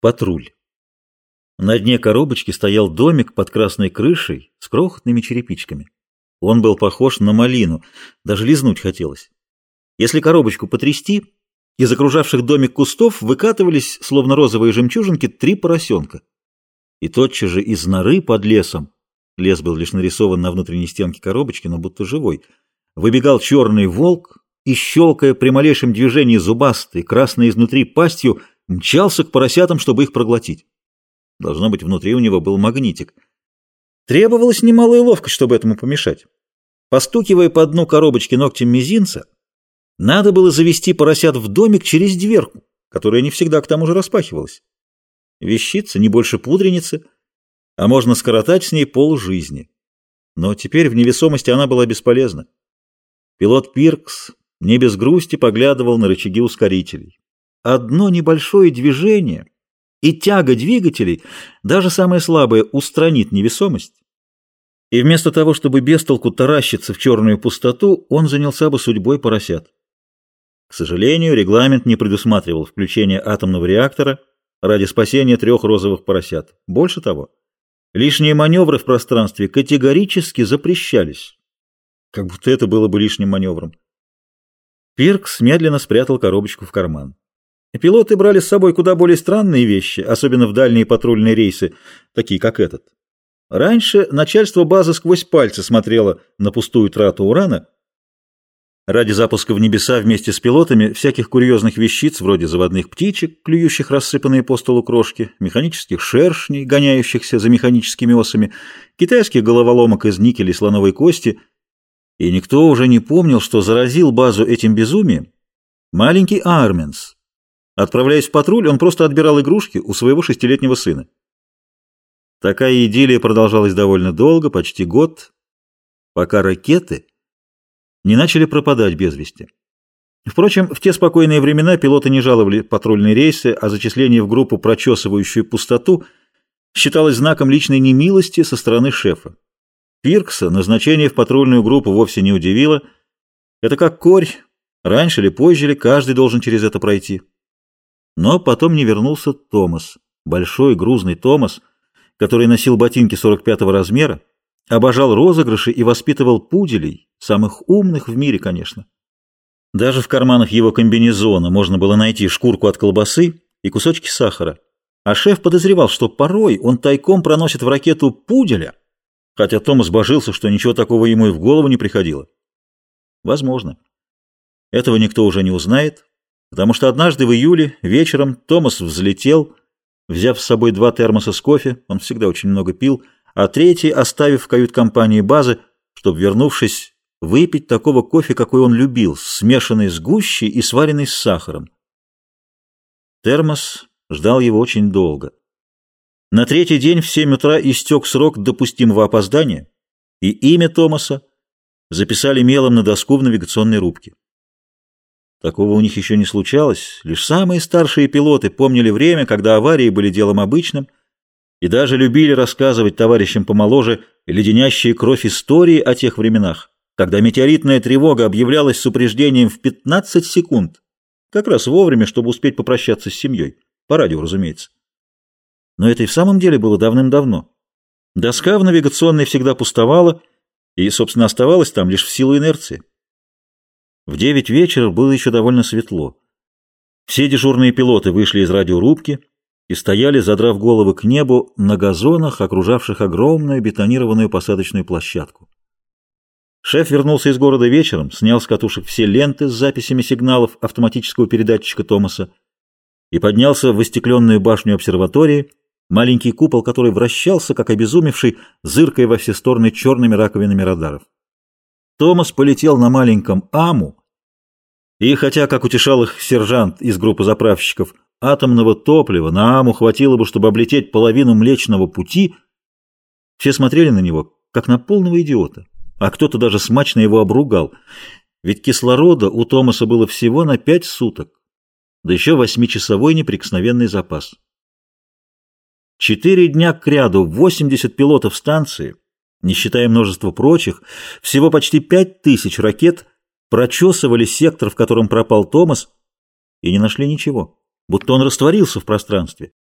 Патруль. На дне коробочки стоял домик под красной крышей с крохотными черепичками. Он был похож на малину, даже лизнуть хотелось. Если коробочку потрясти, из окружавших домик кустов выкатывались, словно розовые жемчужинки, три поросенка. И тотчас же из норы под лесом, лес был лишь нарисован на внутренней стенке коробочки, но будто живой, выбегал черный волк и, щелкая при малейшем движении зубастой, красной изнутри пастью, мчался к поросятам, чтобы их проглотить. Должно быть, внутри у него был магнитик. Требовалась немалая ловкость, чтобы этому помешать. Постукивая по дну коробочки ногтем мизинца, надо было завести поросят в домик через дверку, которая не всегда к тому же распахивалась. Вещица, не больше пудреницы, а можно скоротать с ней полжизни. Но теперь в невесомости она была бесполезна. Пилот Пиркс не без грусти поглядывал на рычаги ускорителей. Одно небольшое движение и тяга двигателей, даже самое слабое, устранит невесомость. И вместо того, чтобы без толку таращиться в черную пустоту, он занялся бы судьбой поросят. К сожалению, регламент не предусматривал включение атомного реактора ради спасения трех розовых поросят. Больше того, лишние маневры в пространстве категорически запрещались. Как будто это было бы лишним маневром. Пиркс медленно спрятал коробочку в карман. Пилоты брали с собой куда более странные вещи, особенно в дальние патрульные рейсы, такие как этот. Раньше начальство базы сквозь пальцы смотрело на пустую трату урана. Ради запуска в небеса вместе с пилотами всяких курьезных вещиц, вроде заводных птичек, клюющих рассыпанные по столу крошки, механических шершней, гоняющихся за механическими осами, китайских головоломок из никеля и слоновой кости. И никто уже не помнил, что заразил базу этим безумием маленький Арменс, Отправляясь в патруль, он просто отбирал игрушки у своего шестилетнего сына. Такая идиллия продолжалась довольно долго, почти год, пока ракеты не начали пропадать без вести. Впрочем, в те спокойные времена пилоты не жаловали патрульные рейсы, а зачисление в группу, прочесывающую пустоту, считалось знаком личной немилости со стороны шефа. Пиркса назначение в патрульную группу вовсе не удивило. Это как корь. Раньше или позже ли каждый должен через это пройти. Но потом не вернулся Томас, большой грузный Томас, который носил ботинки 45-го размера, обожал розыгрыши и воспитывал пуделей, самых умных в мире, конечно. Даже в карманах его комбинезона можно было найти шкурку от колбасы и кусочки сахара. А шеф подозревал, что порой он тайком проносит в ракету пуделя, хотя Томас божился, что ничего такого ему и в голову не приходило. Возможно. Этого никто уже не узнает, потому что однажды в июле вечером Томас взлетел, взяв с собой два термоса с кофе, он всегда очень много пил, а третий оставив в кают-компании базы, чтобы, вернувшись, выпить такого кофе, какой он любил, смешанный с гущей и сваренный с сахаром. Термос ждал его очень долго. На третий день в семь утра истек срок допустимого опоздания, и имя Томаса записали мелом на доску в навигационной рубке. Такого у них еще не случалось. Лишь самые старшие пилоты помнили время, когда аварии были делом обычным, и даже любили рассказывать товарищам помоложе леденящие кровь истории о тех временах, когда метеоритная тревога объявлялась с упреждением в 15 секунд, как раз вовремя, чтобы успеть попрощаться с семьей. По радио, разумеется. Но это и в самом деле было давным-давно. Доска в навигационной всегда пустовала, и, собственно, оставалась там лишь в силу инерции. В девять вечера было еще довольно светло. Все дежурные пилоты вышли из радиорубки и стояли, задрав головы к небу, на газонах, окружавших огромную бетонированную посадочную площадку. Шеф вернулся из города вечером, снял с катушек все ленты с записями сигналов автоматического передатчика Томаса и поднялся в выстекленную башню обсерватории, маленький купол которой вращался, как обезумевший, зыркая во все стороны черными раковинами радаров. Томас полетел на маленьком Аму, и хотя, как утешал их сержант из группы заправщиков, атомного топлива на Аму хватило бы, чтобы облететь половину Млечного Пути, все смотрели на него, как на полного идиота, а кто-то даже смачно его обругал, ведь кислорода у Томаса было всего на пять суток, да еще восьмичасовой неприкосновенный запас. Четыре дня к ряду 80 пилотов станции, не считая множества прочих, всего почти пять тысяч ракет прочесывали сектор, в котором пропал Томас, и не нашли ничего, будто он растворился в пространстве.